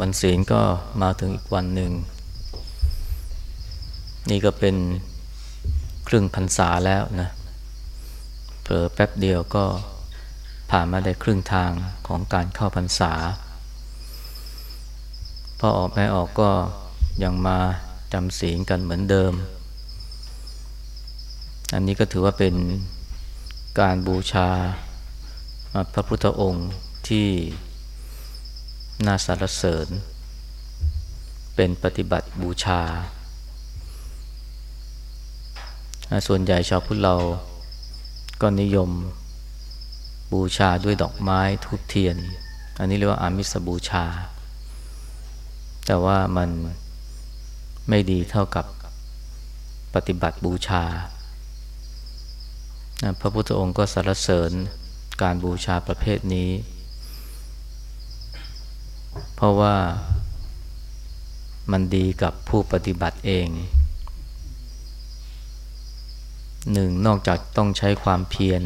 วันศีลก็มาถึงอีกวันหนึ่ง นี่ก็เป็นครึ่งพรรษาแล้วนะเผลอแป๊บเดียวก็ผ่านมาได้ครึ่งทางของการเข้าพรรษาพอออกไม่ออกก็ยังมาจำศีลกันเหมือนเดิม อันนี้ก็ถือว่าเป็นการบูชาพระพุทธองค์ที่ น่าสรรเสริญ เป็นปฏิบัติบูชา ส่วนใหญ่ชาวพุทธเราก็นิยมบูชาด้วยดอกไม้ทุบเทียน อันนี้เรียกว่าอามิสบูชา แต่ว่ามันไม่ดีเท่ากับปฏิบัติบูชา พระพุทธองค์ก็สรรเสริญการบูชาประเภทนี้ เพราะว่ามันดีกับผู้ปฏิบัติเองหนึ่งนอกจากต้องใช้ความเพียร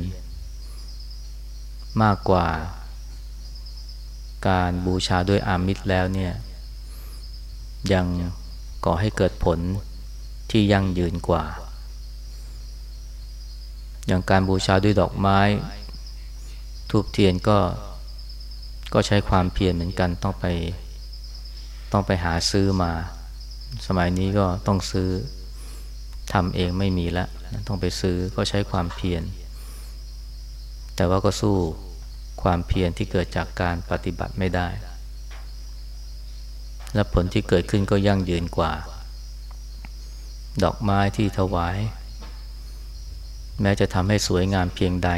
มากกว่า การบูชาด้วยอามิตรแล้วเนี่ย ยังก่อให้เกิดผลที่ยั่งยืนกว่า อย่างการบูชาด้วยดอกไม้ ทูบเทียนก็ ก็ใช้ความเพียรเหมือนกันต้องไป ต้องไปหาซื้อมา สมัยนี้ก็ต้องซื้อทำเองไม่มีแล้วต้องไปซื้อก็ใช้ความเพียรแต่ว่าก็สู้ความเพียรที่เกิดจากการปฏิบัติไม่ได้ และผลที่เกิดขึ้นก็ยั่งยืนกว่า ดอกไม้ที่ถวาย แม้จะทำให้สวยงามเพียงใด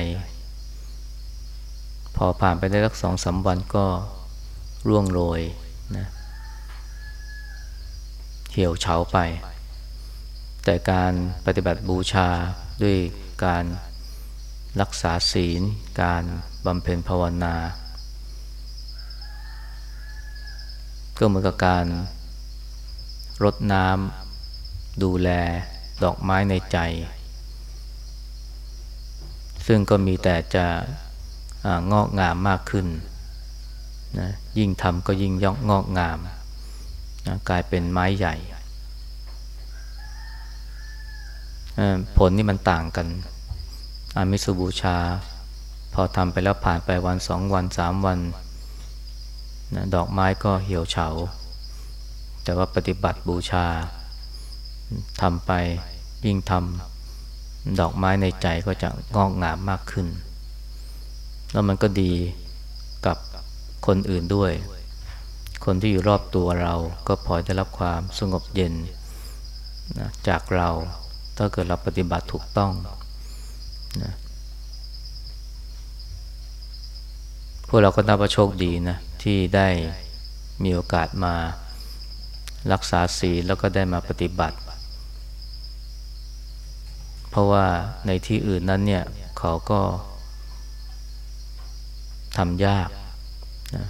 พอผ่านไปได้สักสองสาวันก็ร่วงโรยนะเหี่ยวเฉาไป แต่การปฏิบัติบูชาด้วยการรักษาศีล การบำเพ็ญภาวนา ก็เหมือนกับการรดน้ำดูแลดอกไม้ในใจ ซึ่งก็มีแต่จะ งอกงามมากขึ้นนะยิ่งทำก็ยิ่งย่องงอกงามนะกลายเป็นไม้ใหญ่ ผลนี่มันต่างกัน อามิสุบูชา พอทำไปแล้วผ่านไปวันสองวันสามวันนะดอกไม้ก็เหี่ยวเฉา แต่ว่าปฏิบัติบูชาทำไปยิ่งทำดอกไม้ในใจก็จะงอกงามมากขึ้น แล้วมันก็ดีกับคนอื่นด้วย คนที่อยู่รอบตัวเราก็พอได้รับความสงบเย็นนะจากเราถ้าเกิดเราปฏิบัติถูกต้องนะพวกเราก็นับว่าโชคดีนะที่ได้มีโอกาสมารักษาศีลแล้วก็ได้มาปฏิบัติ เพราะว่าในที่อื่นนั้นเนี่ยเขาก็ ทำยากนะ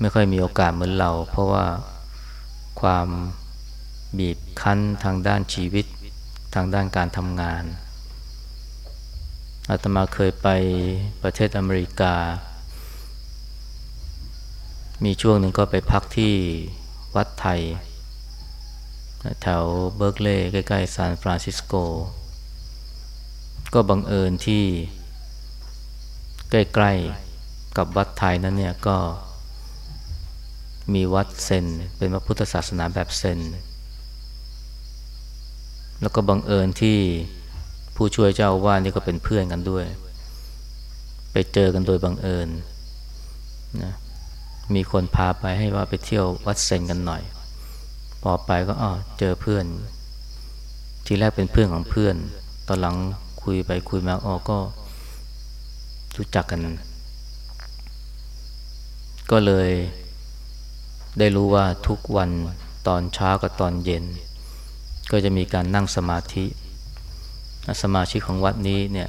ไม่ค่อยมีโอกาสเหมือนเรา เพราะว่าความบีบคั้นทางด้านชีวิตทางด้านการทำงานอาตมาเคยไปประเทศอเมริกา มีช่วงหนึ่งก็ไปพักที่วัดไทย แถวเบิร์กเลย์ใกล้ ๆ ซานฟรานซิสโก ก็บังเอิญที่ ใกล้ๆกับวัดไทยนั้นเนี่ยก็ มีวัดเซนเป็นพระพุทธศาสนาแบบเซนแล้วก็บังเอิญที่ผู้ช่วยเจ้าว่านี่ก็เป็นเพื่อนกันด้วย ไปเจอกันโดยบังเอิญนะมีคนพาไปให้ว่าไปเที่ยววัดเซนกันหน่อย พอไปก็อ๋อเจอเพื่อน ทีแรกเป็นเพื่อนของเพื่อน ตอนหลังคุยไปคุยมาอ๋อก็ รู้จักกัน ก็เลยได้รู้ว่าทุกวันตอนเช้ากับตอนเย็น ก็จะมีการนั่งสมาธิ สมาชิกของวัดนี้เนี่ย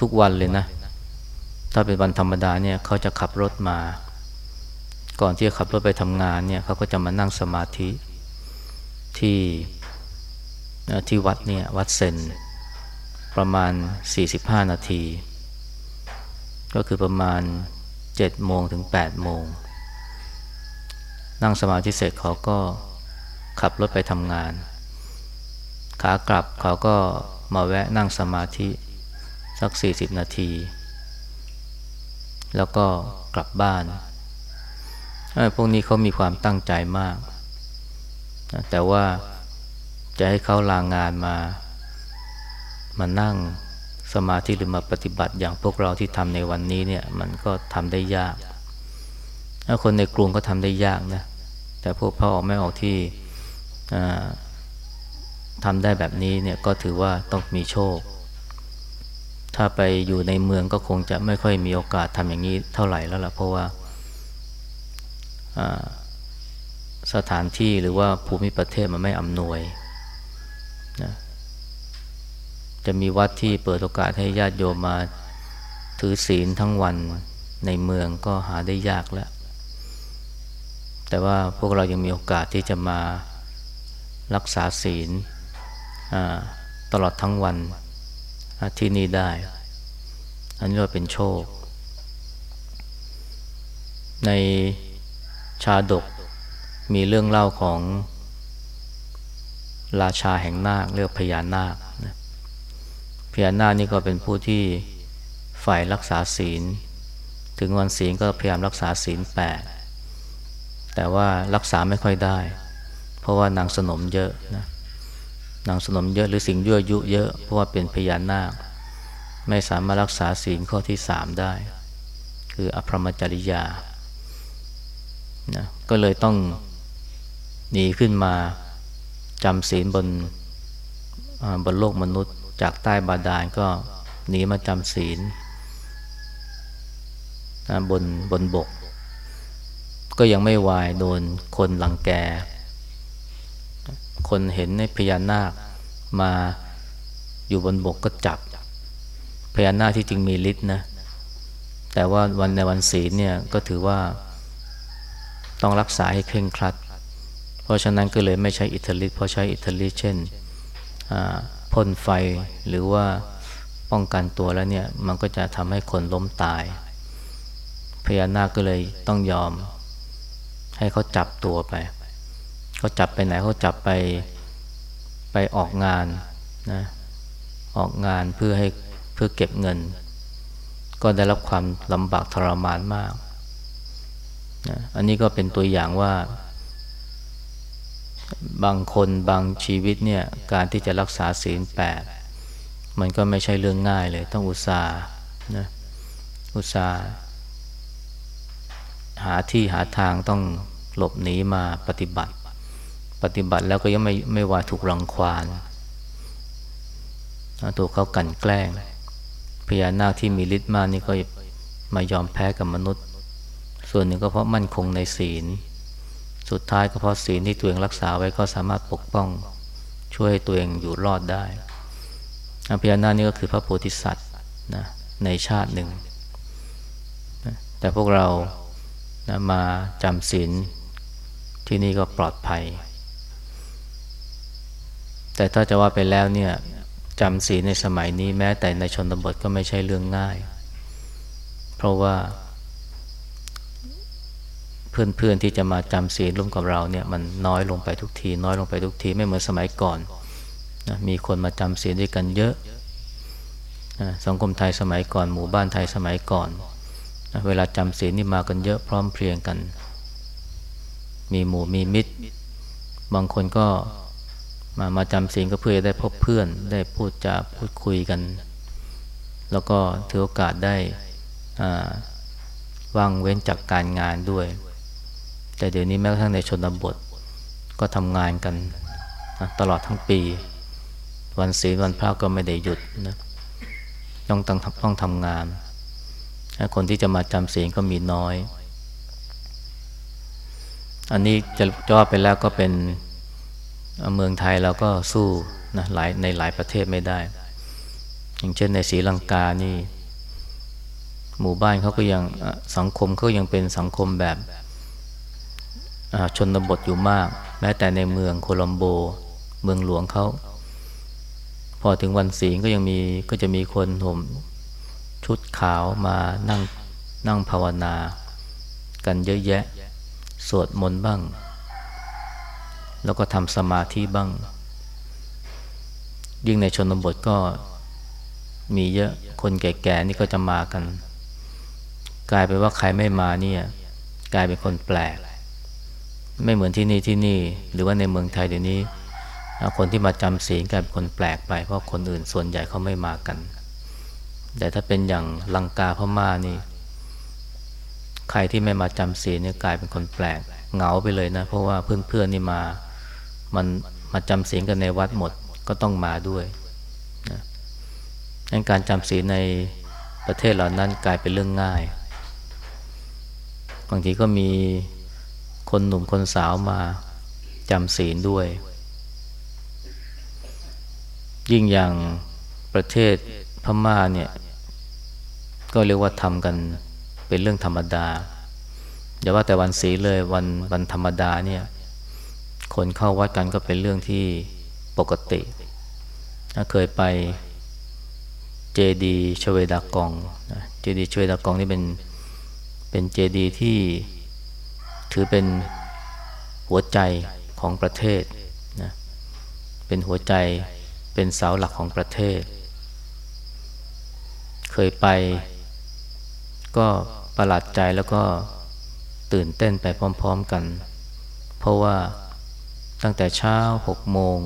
ทุกวันเลยนะ ถ้าเป็นวันธรรมดาเนี่ยเขาจะขับรถมา ก่อนที่จะขับรถไปทำงานเนี่ยเขาก็จะมานั่งสมาธิที่ที่วัดเนี่ยวัดเซน ประมาณ 45 นาที ก็คือประมาณเจ็ดโมงถึงแปดโมง นั่งสมาธิเสร็จเขาก็ขับรถไปทำงาน ขากลับเขาก็มาแวะนั่งสมาธิสักสี่สิบนาที แล้วก็กลับบ้านพวกนี้เขามีความตั้งใจมาก แต่ว่าจะให้เขาลางงานมา มานั่งสมาธิหรือมาปฏิบัติอย่างพวกเราที่ทำในวันนี้เนี่ยมันก็ทำได้ยากถ้าคนในกรุงก็ทำได้ยากนะแต่พวกพ่อออกไม่ออกที่ทำได้แบบนี้เนี่ยก็ถือว่าต้องมีโชค ถ้าไปอยู่ในเมืองก็คงจะไม่ค่อยมีโอกาสทำอย่างนี้เท่าไหร่แล้วล่ะเพราะว่าสถานที่หรือว่าภูมิประเทศมันไม่อำนวยนะ จะมีวัดที่เปิดโอกาสให้ญาติโยมมาถือศีลทั้งวันในเมืองก็หาได้ยากแล้ว แต่ว่าพวกเรายังมีโอกาสที่จะมารักษาศีลตลอดทั้งวันที่นี่ได้ อันนี้เราเป็นโชค ในชาดกมีเรื่องเล่าของราชาแห่งนาคเรียกพญานาคนะ พญานาคนี่ก็เป็นผู้ที่ฝ่ายรักษาศีล ถึงวันศีลก็พยายามรักษาศีลแปดแต่ว่ารักษาไม่ค่อยได้ เพราะว่านางสนมเยอะนะนางสนมเยอะหรือสิ่งยั่วยุเยอะเพราะว่าเป็นพญานาค ไม่สามารถรักษาศีลข้อที่สามได้ คืออภรมจริยานะก็เลยต้องหนีขึ้นมาจำศีลบนบนโลกมนุษย์ จากใต้บาดาลก็หนีมาจำศีลบนบนบก ก็ยังไม่วายโดนคนหลังแก คนเห็นในพญานาคมาอยู่บนบกก็จับพญานาคที่จริงมีฤทธิ์นะ แต่ว่าวันในวันศีลเนี่ยก็ถือว่าต้องรักษาให้เคร่งครัด เพราะฉะนั้นก็เลยไม่ใช้อิทธิฤทธิ์เพราะใช้อิทธิฤทธิ์เช่น พ่นไฟหรือว่าป้องกันตัวแล้วเนี่ย มันก็จะทำให้คนล้มตาย พญานาคก็เลยต้องยอม ให้เขาจับตัวไปเขาจับไปไหนเขาจับไปไปออกงานนะออกงานเพื่อให้เพื่อเก็บเงิน ก็ได้รับความลำบากทรมานมากนะอันนี้ก็เป็นตัวอย่างว่า บางคนบางชีวิตเนี่ยการที่จะรักษาศีลแปดมันก็ไม่ใช่เรื่องง่ายเลย ต้องอุตส่าห์นะอุตส่าห์หาที่หาทางต้องหลบหนีมาปฏิบัติ ปฏิบัติแล้วก็ยังไม่ไม่ว่าถูกรังควานถูกเขากันแกล้งพญานาคที่มีฤทธิ์มากนี่ก็มายอมแพ้กับมนุษย์ ส่วนหนึ่งก็เพราะมั่นคงในศีล สุดท้ายก็เพราะศีลที่ตัวเองรักษาไว้ก็สามารถปกป้องช่วยให้ตัวเองอยู่รอดได้อภิญนานี่ก็คือพระโพธิสัตว์นะในชาติหนึ่งนะแต่พวกเรานะมาจำศีลที่นี่ก็ปลอดภัย แต่ถ้าจะว่าไปแล้วเนี่ยจำศีลในสมัยนี้แม้แต่ในชนบทก็ไม่ใช่เรื่องง่าย เพราะว่า เพื่อนๆที่จะมาจำศีลร่วมกับเราเนี่ยมันน้อยลงไปทุกที น้อยลงไปทุกทีไม่เหมือนสมัยก่อนนะมีคนมาจำศีลด้วยกันเยอะนะสังคมไทยสมัยก่อน หมู่บ้านไทยสมัยก่อนนะเวลาจำศีลนี่มากันเยอะพร้อมเพรียงกัน มีหมู่มีมิตร บางคนก็มามาจำศีลก็เพื่อได้พบเพื่อนได้พูดจาพูดคุยกัน แล้วก็ถือโอกาสได้ว่างเว้นจากการงานด้วย แต่เดี๋ยวนี้แม้กระทั่งในชนบทก็ทำงานกันตลอดทั้งปี วันศีลวันพระก็ไม่ได้หยุดนะต้องต้องต้องทำงานคนที่จะมาจำศีลก็มีน้อย อันนี้จะจว่าไปแล้วก็เป็นเมืองไทยเราก็สู้นะหลายในหลายประเทศไม่ได้ อย่างเช่นในศรีลังกานี่ หมู่บ้านเขาก็ยังสังคมเขายังเป็นสังคมแบบ ชนบทอยู่มาก แม้แต่ในเมืองโคลัมโบ เมืองหลวงเขา พอถึงวันศีลก็ยังมีก็จะมีคนห่มชุดขาวมานั่งนั่งภาวนา กันเยอะแยะ สวดมนต์บ้าง แล้วก็ทำสมาธิบ้าง ยิ่งในชนบทก็มีเยอะคนแก่ๆนี่ก็จะมากัน กลายเป็นว่าใครไม่มาเนี่ย กลายเป็นคนแปลก ไม่เหมือนที่นี่ที่นี่ หรือว่าในเมืองไทยเดี๋ยวนี้ คนที่มาจำศีลกลายเป็นคนแปลกไป เพราะคนอื่นส่วนใหญ่เขาไม่มากัน แต่ถ้าเป็นอย่างลังกาพม่านี่ ใครที่ไม่มาจำศีลเนี่ยกลายเป็นคนแปลกเหงาไปเลยนะ เพราะว่าเพื่อนๆนี่มามันมาจำศีลกันในวัดหมดก็ต้องมาด้วยนะการจำศีลในประเทศเหล่านั้นกลายเป็นเรื่องง่าย บางทีก็มี คนหนุ่มคนสาวมาจำศีลด้วย ยิ่งอย่างประเทศพม่าเนี่ย ก็เรียกว่าทำกันเป็นเรื่องธรรมดา อย่าว่าแต่วันศีลเลยวันวันธรรมดาเนี่ย คนเข้าวัดกันก็เป็นเรื่องที่ปกติ ถ้าเคยไปเจดีชเวดากองเจดีชเวดากองนี่เป็นเป็นเจดีที่ ถือเป็นหัวใจของประเทศนะเป็นหัวใจเป็นเสาหลักของประเทศ เคยไปก็ประหลาดใจแล้วก็ตื่นเต้นไปพร้อมๆกัน เพราะว่าตั้งแต่เช้าหกโมง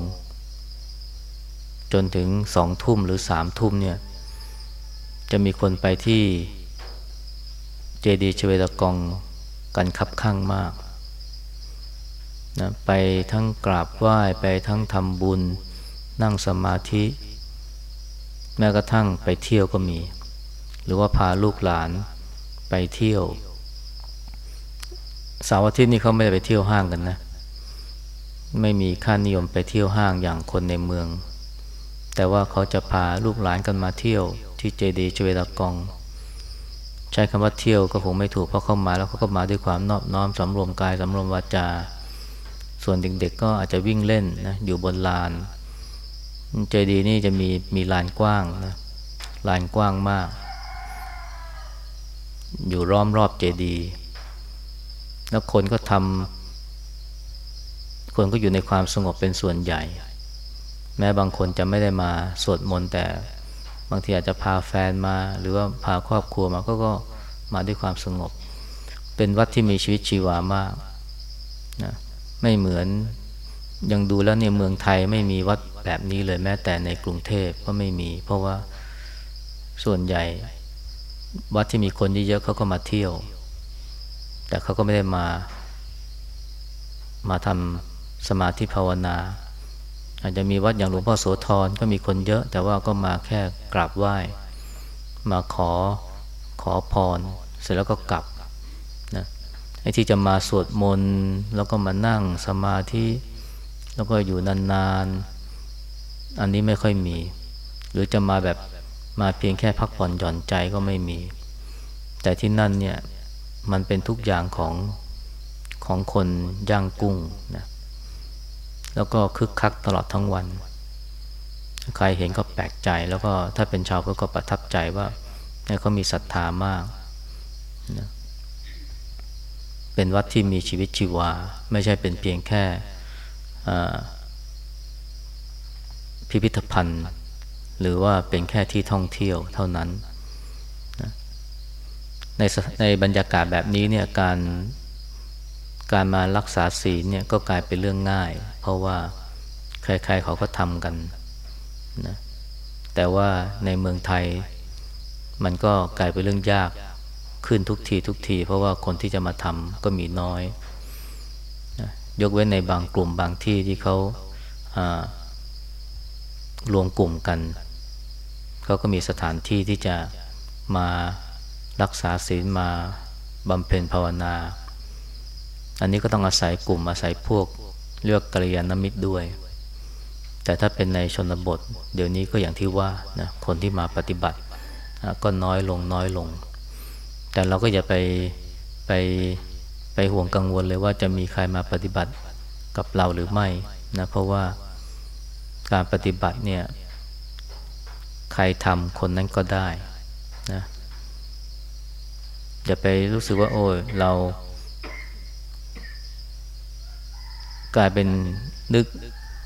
จนถึงสองทุ่มหรือสามทุ่มเนี่ย จะมีคนไปที่เจดีย์ชเวดากอง กันคับข้างมากนะไปทั้งกราบไหว้ไปทั้งทำบุญ นั่งสมาธิ แม้กระทั่งไปเที่ยวก็มี หรือว่าพาลูกหลานไปเที่ยวสาวอาทิตย์นี่เขาไม่ได้ไปเที่ยวห้างกันนะ ไม่มีค่านิยมไปเที่ยวห้างอย่างคนในเมือง แต่ว่าเขาจะพาลูกหลานกันมาเที่ยวที่เจดีย์ชเวดากอง ใช้คำว่าเที่ยวก็คงไม่ถูกเพราะเข้ามาแล้วเขาก็มาด้วยความนอบน้อมสำรวมกายสำรวมวาจา ส่วนเด็กๆก็อาจจะวิ่งเล่นนะอยู่บนลาน เจดีนี่จะมีมีลานกว้างนะลานกว้างมาก อยู่ล้อมรอบเจดีแล้วคนก็ทำคนก็อยู่ในความสงบเป็นส่วนใหญ่ แม้บางคนจะไม่ได้มาสวดมนต์แต่ บางทีอาจจะพาแฟนมา หรือว่าพาครอบครัวมาก็ก็มาด้วยความสงบ เป็นวัดที่มีชีวิตชีวามากนะไม่เหมือนยังดูแล้วเนี่ยเมืองไทยไม่มีวัดแบบนี้เลยแม้แต่ในกรุงเทพก็ไม่มี เพราะว่าส่วนใหญ่ วัดที่มีคนเยอะๆเขาก็มาเที่ยว แต่เขาก็ไม่ได้มา มาทำสมาธิภาวนา อาจจะมีวัดอย่างหลวงพ่อโสธรก็มีคนเยอะ แต่ว่าก็มาแค่กราบไหว้ มาขอขอพร เสร็จแล้วก็กลับนะไอ้ที่จะมาสวดมนต์แล้วก็มานั่งสมาธิแล้วก็อยู่นานๆ อันนี้ไม่ค่อยมี หรือจะมาแบบมาเพียงแค่พักผ่อนหย่อนใจก็ไม่มี แต่ที่นั่นเนี่ยมันเป็นทุกอย่างของของคนย่างกุ้งนะ แล้วก็คึกคักตลอดทั้งวัน ใครเห็นก็แปลกใจแล้วก็ถ้าเป็นชาวก็ประทับใจว่าเขามีศรัทธามากนะเป็นวัดที่มีชีวิตชีวา ไม่ใช่เป็นเพียงแค่พิพิธภัณฑ์ หรือว่าเป็นแค่ที่ท่องเที่ยวเท่านั้นในในบรรยากาศแบบนี้เนี่ยการ การมารักษาศีลเนี่ยก็กลายเป็นเรื่องง่าย เพราะว่าใครๆเขาก็ทำกันนะแต่ว่าในเมืองไทยมันก็กลายเป็นเรื่องยากขึ้นทุกทีทุกที เพราะว่าคนที่จะมาทำก็มีน้อยนะยกเว้นในบางกลุ่มบางที่ที่เขารวมกลุ่มกันเขาก็มีสถานที่ที่จะมารักษาศีลมาบำเพ็ญภาวนา อันนี้ก็ต้องอาศัยกลุ่มอาศัยพวกเลือกกัลยาณมิตรด้วย แต่ถ้าเป็นในชนบท เดี๋ยวนี้ก็อย่างที่ว่านะคนที่มาปฏิบัติ ก็น้อยลงน้อยลง แต่เราก็อย่าไปไปไปห่วงกังวลเลยว่าจะมีใครมาปฏิบัติกับเราหรือไม่นะเพราะว่าการปฏิบัติเนี่ยใครทำคนนั้นก็ได้นะอย่าไปรู้สึกว่าโอ้ยเรา กลายเป็นนึก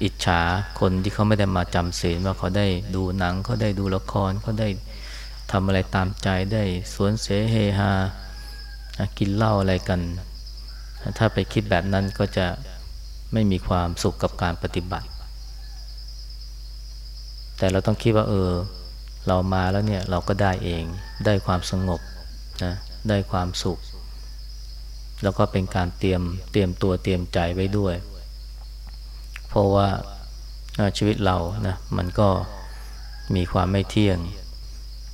อิจฉาคนที่เขาไม่ได้มาจำศีลว่าเขาได้ดูหนังเขาได้ดูละครเขาได้ทำอะไรตามใจได้สวนเสเฮฮากินเหล้าอะไรกัน ถ้าไปคิดแบบนั้นก็จะไม่มีความสุขกับการปฏิบัติ แต่เราต้องคิดว่า เออ เรามาแล้วเนี่ยเราก็ได้เองได้ความสงบนะได้ความสุข แล้วก็เป็นการเตรียมเตรียมตัวเตรียมใจไว้ด้วย เพราะว่าชีวิตเรานะมันก็มีความไม่เที่ยง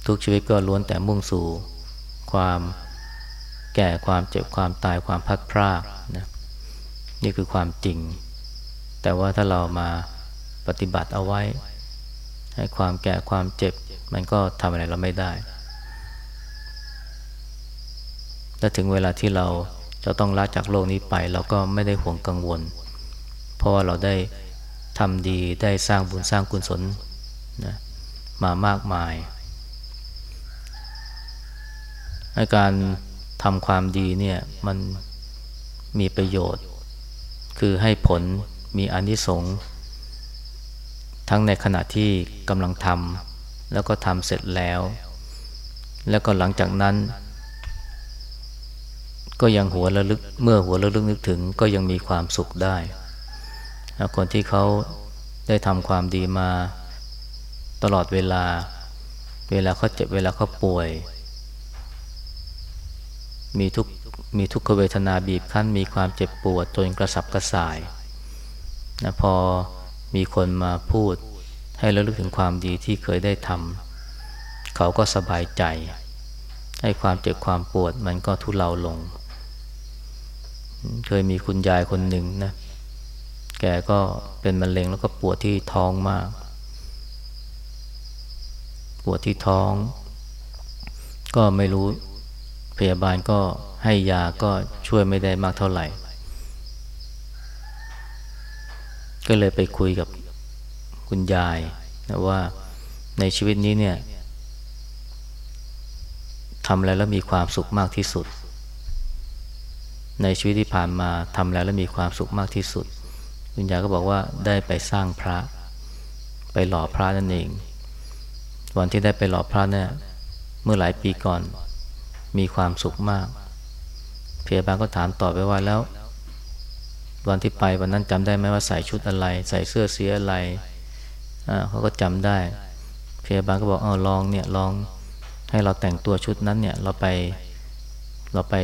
ทุกชีวิตก็ล้วนแต่มุ่งสู่ ความแก่ความเจ็บความตายความพัดพรากนะนี่คือความจริง แต่ว่าถ้าเรามาปฏิบัติเอาไว้ ให้ความแก่ความเจ็บ มันก็ทำอะไรเราไม่ได้และถึงเวลาที่เราจะต้องลาจากโลกนี้ไป เราก็ไม่ได้ห่วงกังวล เพราะว่าเราได้ทำดีได้สร้างบุญสร้างกุศลนะมามากมายการทำความดีเนี่ยมันมีประโยชน์ คือให้ผลมีอนิสงส์ทั้งในขณะที่กำลังทำแล้วก็ทำเสร็จแล้ว แล้วก็หลังจากนั้น ก็ยังหัวระลึกเมื่อหัวระลึกนึกถึงก็ยังมีความสุขได้ คนที่เขาได้ทำความดีมาตลอดเวลา เวลาเขาเจ็บเวลาเขาป่วย มีทุกมีทุกขเวทนาบีบคั้น มีความเจ็บปวดจนกระสับกระส่ายนะพอมีคนมาพูดให้ระลึกถึงความดีที่เคยได้ทำเขาก็สบายใจ ให้ความเจ็บความปวดมันก็ทุเลาลง เคยมีคุณยายคนหนึ่งนะ แกก็เป็นมะเร็งแล้วก็ปวดที่ท้องมาก ปวดที่ท้อง ก็ไม่รู้พยาบาลก็ให้ยาก็ช่วยไม่ได้มากเท่าไหร่ ก็เลยไปคุยกับคุณยายนะว่าในชีวิตนี้เนี่ยทำอะไรแล้วมีความสุขมากที่สุด ในชีวิตที่ผ่านมาทำอะไรแล้วมีความสุขมากที่สุด คุณยายก็บอกว่าได้ไปสร้างพระ ไปหล่อพระนั่นเองวันที่ได้ไปหล่อพระเนี่ยเมื่อหลายปีก่อนมีความสุขมากพยาบาลก็ถามต่อไปว่าแล้ว วันที่ไปวันนั้นจำได้ไหมว่าใส่ชุดอะไร ใส่เสื้อสีอะไรอ่าเขาก็จำได้พยาบาลก็บอกเออลองเนี่ยลองให้เราแต่งตัวชุดนั้นเนี่ยเราไปเราไป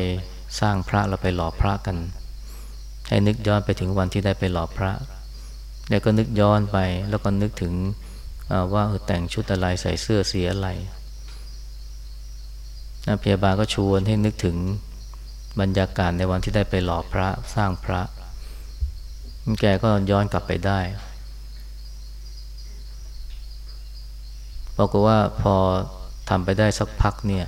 สร้างพระเราไปหล่อพระกัน ให้นึกย้อนไปถึงวันที่ได้ไปหล่อพระ แล้วก็นึกย้อนไป แล้วก็นึกถึงว่าแต่งชุดอะไรใส่เสื้อสีอะไรนะพยาบาลก็ชวนให้นึกถึงบรรยากาศในวันที่ได้ไปหล่อพระสร้างพระ แกก็ย้อนกลับไปได้บอกว่าพอทำไปได้สักพักเนี่ย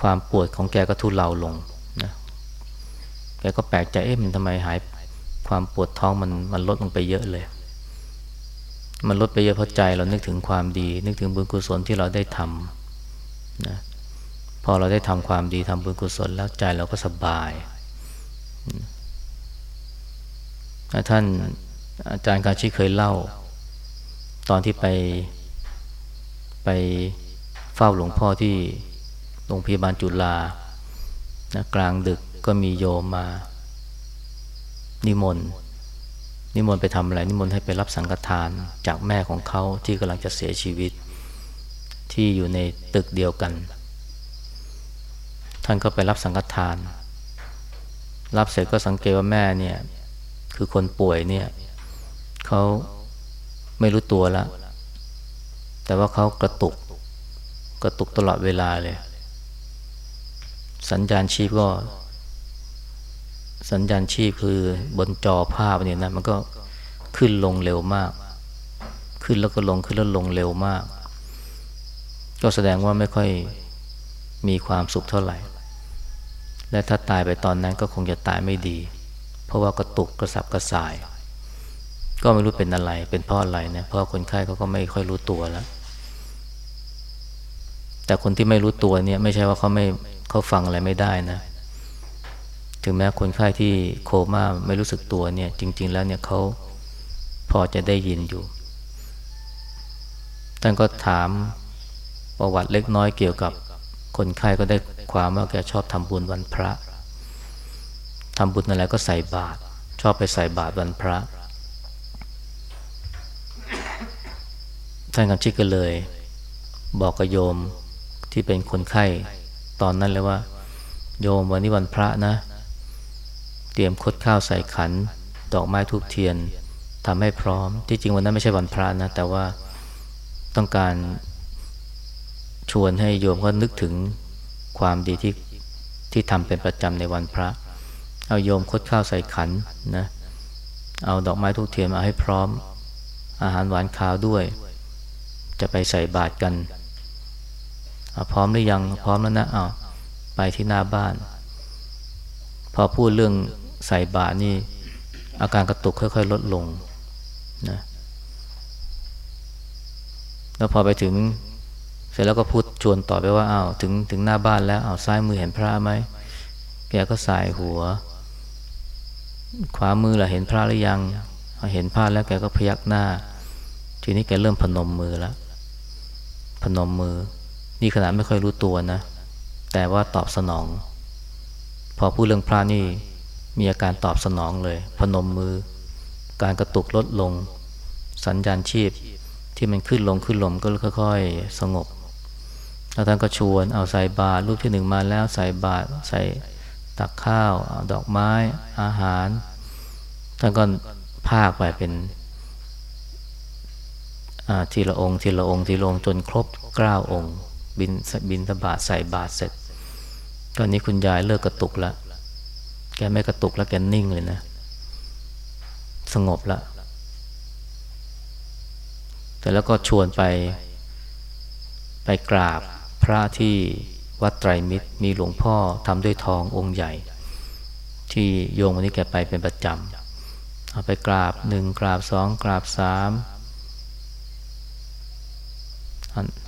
ความปวดของแกก็ทุเลาลง แกก็แปลกใจเอ๊ะมันทำไมหายความปวดท้องมันมันลดลงไปเยอะเลย มันลดไปเยอะเพราะใจเรานึกถึงความดี นึกถึงบุญกุศลที่เราได้ทำนะพอเราได้ทำความดีทำบุญกุศลแล้วใจเราก็สบายท่านอาจารย์กาชิเคยเล่า ตอนที่ไปไปเฝ้าหลวงพ่อที่โรงพยาบาลจุฬานะกลางดึก ก็มีโยมมา นิมนต์ นิมนต์ไปทำอะไร นิมนต์ให้ไปรับสังฆทานจากแม่ของเขาที่กำลังจะเสียชีวิต ที่อยู่ในตึกเดียวกัน ท่านก็ไปรับสังฆทาน รับเสร็จก็สังเกตว่าแม่เนี่ย คือคนป่วยเนี่ยเขาไม่รู้ตัวแล้วแต่ว่าเขากระตุก กระตุกตลอดเวลาเลย สัญญาณชีพก็ สัญญาณชีพคือบนจอภาพเนี่ยนะมันก็ขึ้นลงเร็วมาก ขึ้นแล้วก็ลงขึ้นแล้วลงเร็วมาก ก็แสดงว่าไม่ค่อยมีความสุขเท่าไหร่ และถ้าตายไปตอนนั้นก็คงจะตายไม่ดี เพราะว่ากระตุกกระสับกระส่าย ก็ไม่รู้เป็นอะไร เป็นเพราะอะไรนะเพราะคนไข้เขาก็ไม่ค่อยรู้ตัวแล้ว แต่คนที่ไม่รู้ตัวเนี่ย ไม่ใช่ว่าเขาไม่เขาฟังอะไรไม่ได้นะ ถึงแม้คนไข้ที่โคม่าไม่รู้สึกตัวเนี่ย จริง ๆ แล้วเนี่ยเขาพอจะได้ยินอยู่ ท่านก็ถามประวัติเล็กน้อยเกี่ยวกับคนไข้ก็ได้ความว่าแกชอบทำบุญวันพระทำบุญอะไรก็ใส่บาตรชอบไปใส่บาตรวันพระ ท่านกำชิกก็เลย บอกกับโยมที่เป็นคนไข้ ตอนนั้นเลยว่า โยมวันนี้วันพระนะ เตรียมคดข้าวใส่ขัน ดอกไม้ทุบเทียนทำให้พร้อม ที่จริงวันนั้นไม่ใช่วันพระนะ แต่ว่าต้องการชวนให้โยมก็นึกถึงความดีที่ที่ทำเป็นประจำในวันพระ เอาโยมคดข้าวใส่ขันนะ เอาดอกไม้ทุกเทียนมาให้พร้อม อาหารหวานข้าวด้วย จะไปใส่บาตรกันพร้อมหรือยังพร้อมแล้วนะเอาไปที่หน้าบ้าน พอพูดเรื่องใส่บาตรนี่ อาการกระตุกค่อยๆ ลดลงนะแล้วพอไปถึง เสร็จแล้วก็พูดชวนต่อไปว่าอ้าวถึงถึงหน้าบ้านแล้วอ้าวซ้ายมือเห็นพระไหมแกก็สายหัว ขวามือล่ะเห็นพระหรือยังเห็นพระแล้วแกก็พยักหน้า ทีนี้แกเริ่มพนมมือแล้วพนมมือ นี่ขนาดไม่ค่อยรู้ตัวนะ แต่ว่าตอบสนอง พอพูดเรื่องพระนี่มีอาการตอบสนองเลย พนมมือ การกระตุกลดลง สัญญาณชีพที่มันขึ้นลงขึ้นลงก็ค่อยๆ สงบแล้วท่านก็ชวนเอาใส่บาตรรูปที่หนึ่งมาแล้วใส่บาตรใส่ตักข้าวดอกไม้อาหารท่านก็ภาคไปเป็นทีละองค์ทีละองค์ทีละองค์จนครบเก้าองค์ บินบินตบาทใส่บาทเสร็จ ตอนนี้คุณยายเลิกกระตุกแล้วแกไม่กระตุกแล้วแกนิ่งเลยนะ สงบแล้วแต่แล้วก็ชวนไป ไปกราบพระที่วัดไตรมิตร มีหลวงพ่อทำด้วยทององค์ใหญ่ ที่โยงวันนี้แกไปเป็นประจำเอาไปกราบหนึ่งกราบสองกราบสาม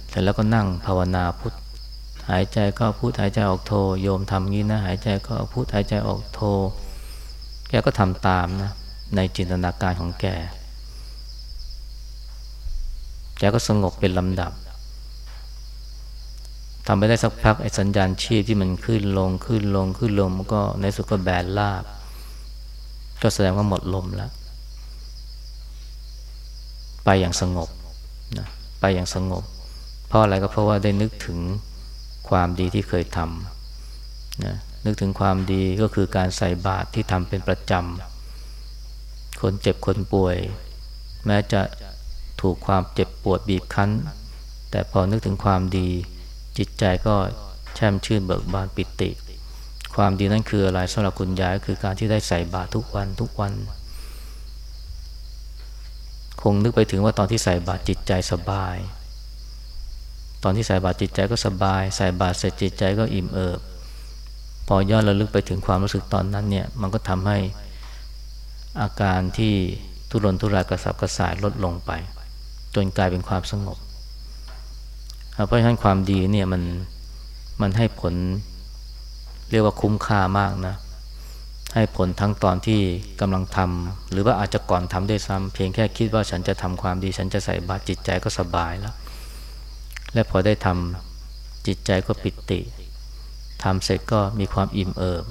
เสร็จแล้วก็นั่งภาวนาพุทธ หายใจเข้าพุทหายใจออกโทโยมทำงี้นะ หายใจเข้าพุทหายใจออกโท แกก็ทำตามนะ ในจินตนาการของแก แกก็สงบเป็นลำดับทำไปได้สักพักไอ้สัญญาณชีพที่มันขึ้นลงขึ้นลงขึ้นลงก็ในสุดก็แบนลาบ ก็แสดงว่าหมดลมแล้ว ไปอย่างสงบนะไปอย่างสงบ เพราะอะไรก็เพราะว่าได้นึกถึง ความดีที่เคยทำนะนึกถึงความดีก็คือการใส่บาตรที่ทำเป็นประจำคนเจ็บคนป่วย แม้จะถูกความเจ็บปวดบีบคั้น แต่พอนึกถึงความดีจิตใจก็แช่มชื่นเบิกบานปิติ ความดีนั้นคืออะไรสำหรับคุณยายคือการที่ได้ใส่บาตรทุกวันทุกวัน คงนึกไปถึงว่าตอนที่ใส่บาตรจิตใจสบาย ตอนที่ใส่บาตรจิตใจก็สบาย ใส่บาตรเสร็จจิตใจก็อิ่มเอิบ พอย้อนระลึกไปถึงความรู้สึกตอนนั้นเนี่ยมันก็ทำให้อาการที่ทุรนทุรายกระสับกระส่ายลดลงไป จนกลายเป็นความสงบ เพราะฉะนั้นความดีเนี่ยมันมันให้ผลเรียกว่าคุ้มค่ามากนะ ให้ผลทั้งตอนที่กำลังทำหรือว่าอาจจะก่อนทำด้วยซ้ำเพียงแค่คิดว่าฉันจะทำความดี ฉันจะใส่บาตรจิตใจก็สบายแล้ว และพอได้ทำจิตใจก็ปิติทำเสร็จก็มีความอิ่มเอิบ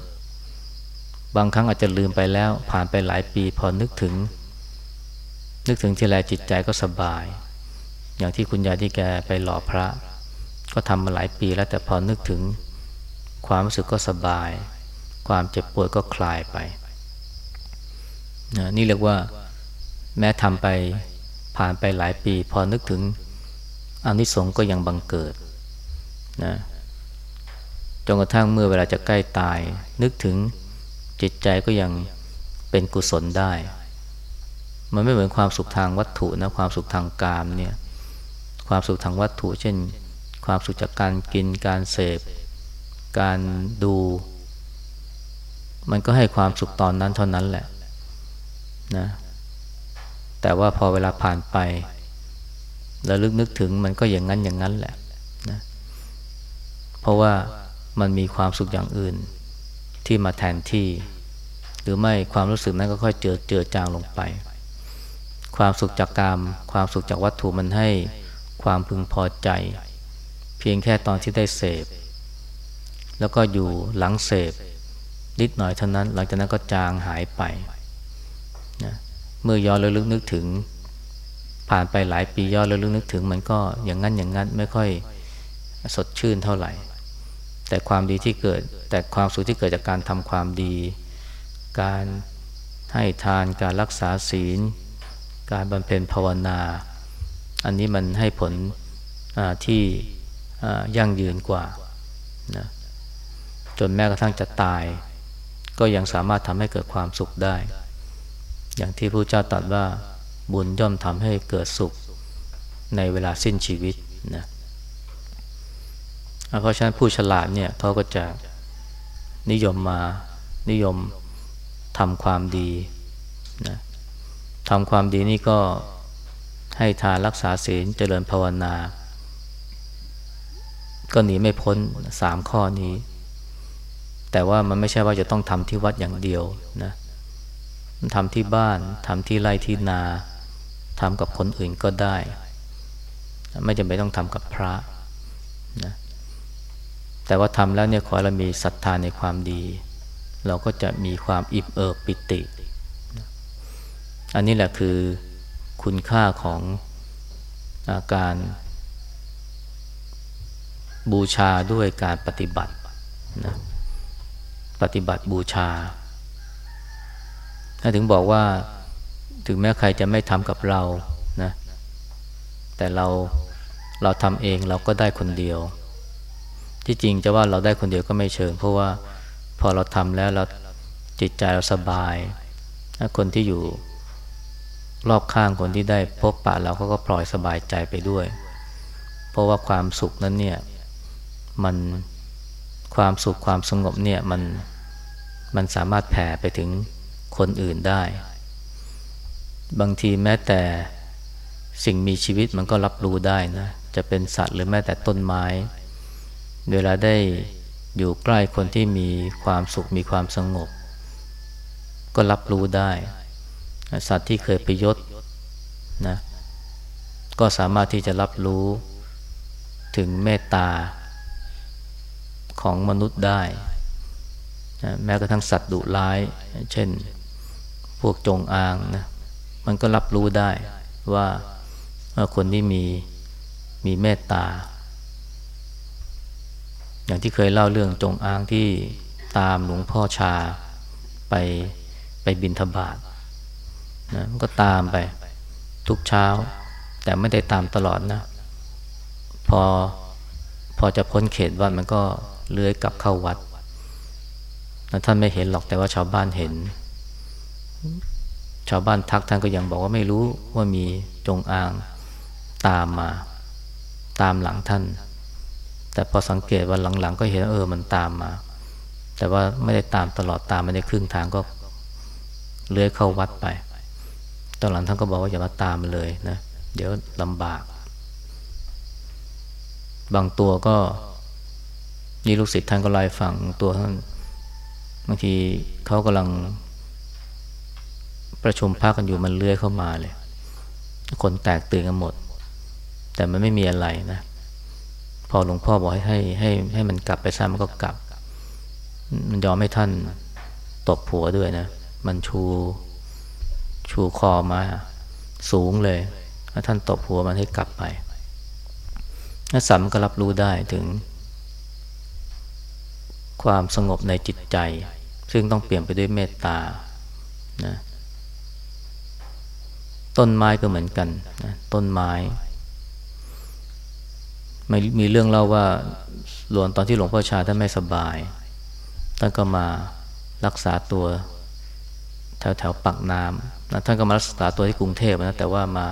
บางครั้งอาจจะลืมไปแล้ว ผ่านไปหลายปีพอนึกถึง นึกถึงทีไรจิตใจก็สบาย อย่างที่คุณยายที่แกไปหล่อพระ ก็ทำมาหลายปีแล้วแต่พอนึกถึง ความรู้สึกก็สบาย ความเจ็บปวดก็คลายไปนี่เรียกว่าแม้ทำไปผ่านไปหลายปี พอนึกถึง อานิสงส์ก็ยังบังเกิดนะจนกระทั่งเมื่อเวลาจะใกล้ตาย นึกถึงจิตใจก็ยังเป็นกุศลได้ มันไม่เหมือนความสุขทางวัตถุนะความสุขทางกามเนี่ยความสุขทางวัตถุ เช่น ความสุขจากการกินการเสพ การดู มันก็ให้ความสุขตอนนั้นเท่านั้นแหละนะแต่ว่าพอเวลาผ่านไป แล้วลึกนึกถึงมันก็อย่างนั้นอย่างนั้นแหละนะเพราะว่ามันมีความสุขอย่างอื่นที่มาแทนที่ หรือไม่ความรู้สึกนั้นก็ค่อยเจือเจือจางลงไป ความสุขจากกาม ความสุขจากวัตถุมันให้ความพึงพอใจ เพียงแค่ตอนที่ได้เสพ แล้วก็อยู่หลังเสพ นิดหน่อยเท่านั้น หลังจากนั้นก็จางหายไปนะเมื่อย้อนระลึกนึกถึง ผ่านไปหลายปีย้อนระลึกนึกถึง มันก็อย่างนั้นอย่างนั้นไม่ค่อยสดชื่นเท่าไหร่ แต่ความดีที่เกิด แต่ความสุขที่เกิดจากการทำความดี การให้ทานการรักษาศีล การบำเพ็ญภาวนา อันนี้มันให้ผลที่ยั่งยืนกว่านะจนแม้กระทั่งจะตาย ก็ยังสามารถทำให้เกิดความสุขได้ อย่างที่พระเจ้าตรัสว่า บุญย่อมทำให้เกิดสุขในเวลาสิ้นชีวิตนะเพราะฉะนั้นผู้ฉลาดเนี่ยเขาก็จะนิยมมานิยมทำความดีนะทำความดีนี่ก็ให้ทานรักษาศีลเจริญภาวนา ก็หนีไม่พ้นสามข้อนี้ แต่ว่ามันไม่ใช่ว่าจะต้องทำที่วัดอย่างเดียวนะทำที่บ้านทำที่ไร่ที่นา ทำกับคนอื่นก็ได้ ไม่จำเป็นต้องทำกับพระนะแต่ว่าทำแล้วเนี่ยขอเรามีศรัทธาในความดี เราก็จะมีความอิบเอิบปิติ อันนี้แหละคือคุณค่าของอาการบูชาด้วยการปฏิบัตินะปฏิบัติบูชา ถ้าถึงบอกว่า ถึงแม้ใครจะไม่ทำกับเรานะแต่เราเราทำเองเราก็ได้คนเดียว ที่จริงจะว่าเราได้คนเดียวก็ไม่เชิง เพราะว่าพอเราทำแล้วเราจิตใจเราสบายคนที่อยู่รอบข้างคนที่ได้พบปะเราเขาก็พลอยสบายใจไปด้วย เพราะว่าความสุขนั้นเนี่ยมันความสุขความสงบเนี่ยมันมันสามารถแผ่ไปถึงคนอื่นได้ บางทีแม้แต่สิ่งมีชีวิตมันก็รับรู้ได้นะ จะเป็นสัตว์หรือแม้แต่ต้นไม้ เวลาได้อยู่ใกล้คนที่มีความสุขมีความสงบ ก็รับรู้ได้ สัตว์ที่เคยไปยศนะก็สามารถที่จะรับรู้ถึงเมตตาของมนุษย์ได้นะแม้กระทั่งสัตว์ดุร้าย เช่น พวกจงอางนะ มันก็รับรู้ได้ว่าคนที่มีมีเมตตา อย่างที่เคยเล่าเรื่องจงอางที่ตามหลวงพ่อชาไปไปบินทบาทนะก็ตามไปทุกเช้า แต่ไม่ได้ตามตลอดนะ พอพอจะพ้นเขตวัดมันก็เลื้อยกลับเข้าวัดนะท่านไม่เห็นหรอกแต่ว่าชาวบ้านเห็น ชาวบ้านทักท่านก็ยังบอกว่าไม่รู้ว่ามีจงอางตามมา ตามหลังท่าน แต่พอสังเกตว่าหลังๆ ก็เห็นเออมันตามมา แต่ว่าไม่ได้ตามตลอดตามมาในครึ่งทางก็เลื้อยเข้าวัดไป ตอนหลังท่านก็บอกว่าอย่ามาตามมาเลยนะ เดี๋ยวลำบาก บางตัวก็นี่ลูกศิษย์ท่านก็ไล่ฟังตัวท่านบางทีเขากำลัง ประชุมพักกันอยู่มันเลื้อยเข้ามาเลย คนแตกตื่นกันหมด แต่มันไม่มีอะไรนะ พอหลวงพ่อบอกให้ให้ให้ให้มันกลับไปซะมันก็กลับ มันยอมให้ท่านตบผัวด้วยนะ มันชูชูคอมา สูงเลยถ้าท่านตบหัวมันให้กลับไปนักสัมก็รับรู้ได้ถึง ความสงบในจิตใจ ซึ่งต้องเปลี่ยนไปด้วยเมตตานะ ต้นไม้ก็เหมือนกันนะต้นไม้ไม่มีเรื่องเล่าว่าหลวงตอนที่หลวงพ่อชาท่านไม่สบายท่านก็มารักษาตัวแถวแถวปากน้ำนะท่านก็มารักษาตัวที่กรุงเทพนะแต่ว่ามา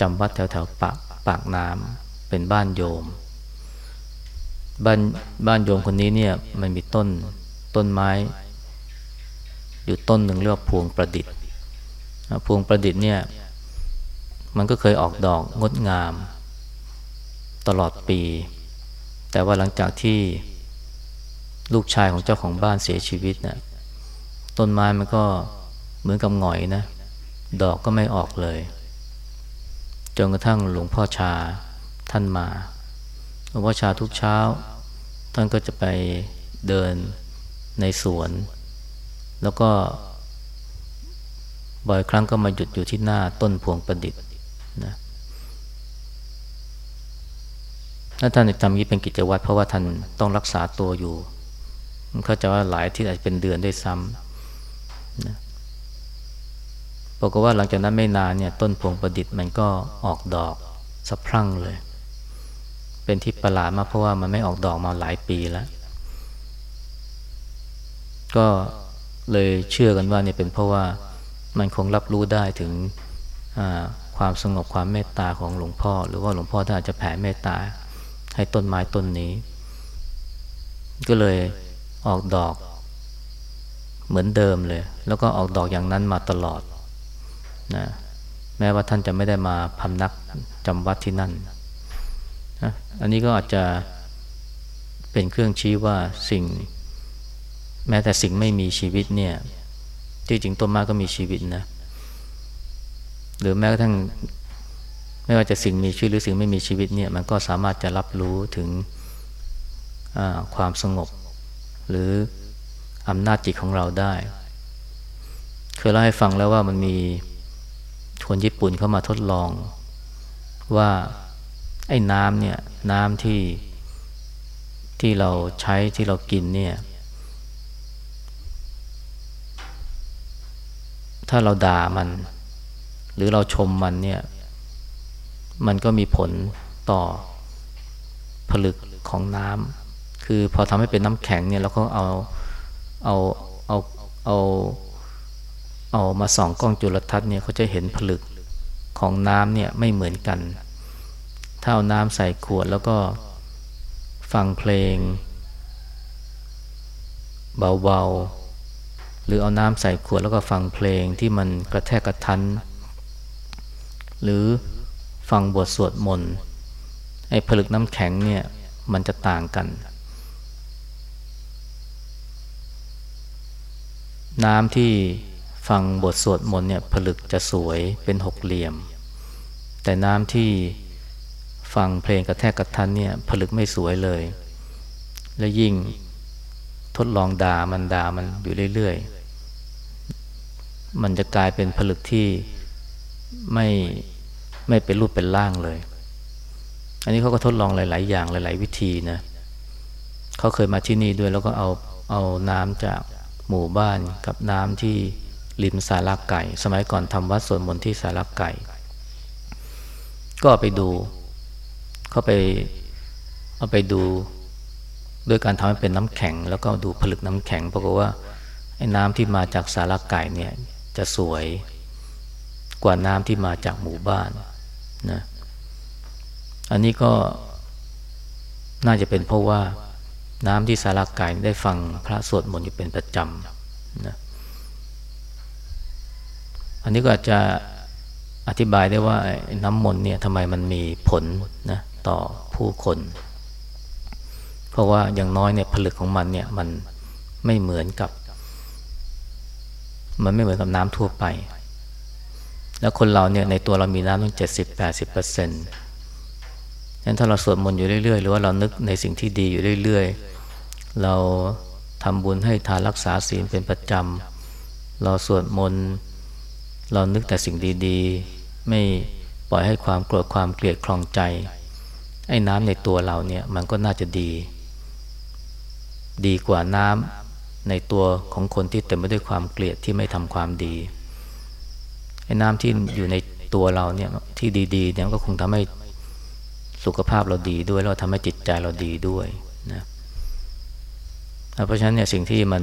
จำวัดแถวแถวปากปากน้ำเป็นบ้านโยม บ้านบ้านโยมคนนี้เนี่ยมันมีต้นต้นไม้ อยู่ต้นหนึ่งเรียกว่าพวงประดิษฐ์ พวงประดิษฐ์เนี่ย มันก็เคยออกดอกงดงาม ตลอดปี แต่ว่าหลังจากที่ลูกชายของเจ้าของบ้านเสียชีวิตนะต้นไม้มันก็เหมือนกับหงอยนะ ดอกก็ไม่ออกเลย จนกระทั่งหลวงพ่อชาท่านมาหลวงพ่อชาทุกเช้า ท่านก็จะไปเดินในสวน แล้วก็ บ่อยครั้งก็มาหยุดอยู่ที่หน้าต้นพวงประดิษฐ์นะถ้าท่านทำนี้เป็นกิจวัตรเพราะว่าท่านต้องรักษาตัวอยู่เขาจะว่าหลายที่อาจจะเป็นเดือนด้วยซ้ำนะบอกว่าหลังจากนั้นไม่นานเนี่ยต้นพวงประดิษฐ์มันก็ออกดอกสะพรั่งเลย เป็นที่ประหลาดมากเพราะว่ามันไม่ออกดอกมาหลายปีแล้ว ก็เลยเชื่อกันว่าเนี่ยเป็นเพราะว่า มันคงรับรู้ได้ถึงความสงบความเมตตาของหลวงพ่อ หรือว่าหลวงพ่อท่านอาจจะแผ่เมตตาให้ต้นไม้ต้นนี้ ก็เลยออกดอกเหมือนเดิมเลย แล้วก็ออกดอกอย่างนั้นมาตลอดนะแม้ว่าท่านจะไม่ได้มาพำนักจำวัดที่นั่นนะอันนี้ก็อาจจะเป็นเครื่องชี้ว่าสิ่ง แม้แต่สิ่งไม่มีชีวิตเนี่ย ที่จริงต้นไม้ก็มีชีวิตนะ หรือแม้กระทั่งไม่ว่าจะสิ่งมีชีวิตหรือสิ่งไม่มีชีวิตเนี่ยมันก็สามารถจะรับรู้ถึงความสงบ หรืออำนาจจิตของเราได้ เคยเล่าให้ฟังแล้วว่ามันมีคนญี่ปุ่นเข้ามาทดลอง ว่าไอ้น้ำเนี่ยน้ำที่ที่เราใช้ที่เรากินเนี่ย ถ้าเราด่ามัน หรือเราชมมันเนี่ย มันก็มีผลต่อผลึกของน้ำคือพอทำให้เป็นน้ำแข็งเนี่ยเราก็เอาเอาเอาเอาเอามาส่องกล้องจุลทรรศน์เนี่ยเขาจะเห็นผลึกของน้ำเนี่ยไม่เหมือนกัน ถ้าเอาน้ำใส่ขวดแล้วก็ฟังเพลง เบาๆ หรือเอาน้ำใส่ขวดแล้วก็ฟังเพลงที่มันกระแทกกระทัน หรือฟังบทสวดมนต์ไอ้ผลึกน้ำแข็งเนี่ยมันจะต่างกัน น้ำที่ฟังบทสวดมนต์เนี่ยผลึกจะสวยเป็นหกเหลี่ยม แต่น้ำที่ฟังเพลงกระแทกกระทันเนี่ยผลึกไม่สวยเลย และยิ่งทดลองด่ามันด่ามันอยู่เรื่อยๆ มันจะกลายเป็นผลึกที่ไม่ไม่เป็นรูปเป็นร่างเลย อันนี้เขาก็ทดลองหลาย ๆ อย่างหลาย ๆ วิธีนะเขาเคยมาที่นี่ด้วยแล้วก็เอาเอาน้ำจากหมู่บ้านกับน้ำที่ริมสาราไก่ สมัยก่อนทำวัดสวดมนต์ที่สาราไก่ ก็ไปดู เขาไปเอาไปดูด้วยการทำให้เป็นน้ำแข็ง แล้วก็ดูผลึกน้ำแข็งปรากฏว่าไอ้น้ำที่มาจากสาราไก่เนี่ย จะสวยกว่าน้ำที่มาจากหมู่บ้านนะอันนี้ก็น่าจะเป็นเพราะว่าน้ำที่สาราไก่ได้ฟังพระสวดมนต์อยู่เป็นประจำนะอันนี้ก็อาจจะอธิบายได้ว่าน้ำมนต์เนี่ยทำไมมันมีผลนะต่อผู้คน เพราะว่าอย่างน้อยเนี่ยผลึกของมันเนี่ยมันไม่เหมือนกับ มันไม่เหมือนกับน้ำทั่วไป แล้วคนเราเนี่ยในตัวเรามีน้ำตั้งเจ็ดสิบแปดสิบเปอร์เซ็นต์งั้นถ้าเราสวดมนต์อยู่เรื่อยๆ หรือว่าเรานึกในสิ่งที่ดีอยู่เรื่อยๆ เราทำบุญให้ทานรักษาศีลเป็นประจำ เราสวดมนต์เรานึกแต่สิ่งดีๆ ไม่ปล่อยให้ความโกรธความเกลียดคลองใจ ไอ้น้ำในตัวเราเนี่ยมันก็น่าจะดี ดีกว่าน้ำ ในตัวของคนที่เต็มไปด้วยความเกลียดที่ไม่ทำความดีไอ้น้ำที่อยู่ในตัวเราเนี่ยที่ดีๆเนี่ยก็คงทำให้สุขภาพเราดีด้วยแล้วทำให้จิตใจเราดีด้วยนะเพราะฉะนั้นเนี่ยสิ่งที่มัน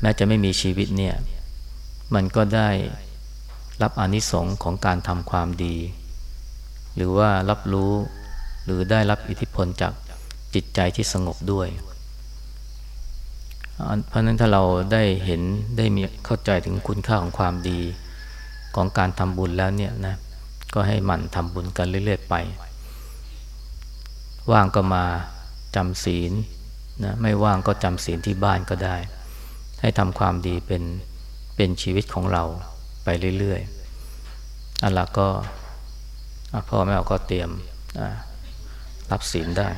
แม้จะไม่มีชีวิตเนี่ยมันก็ได้รับอนิสงค์ของการทำความดี หรือว่ารับรู้หรือได้รับอิทธิพลจากจิตใจที่สงบด้วย เพราะนั้นถ้าเราได้เห็นได้มีเข้าใจถึงคุณค่าของความดีของการทำบุญแล้วเนี่ยนะก็ให้หมั่นทำบุญกันเรื่อยๆไป ว่างก็มาจำศีลนะไม่ว่างก็จำศีลที่บ้านก็ได้ ให้ทำความดีเป็นเป็นชีวิตของเราไปเรื่อยๆอันละก็พ่อแม่ก็เตรียมรับศีลได้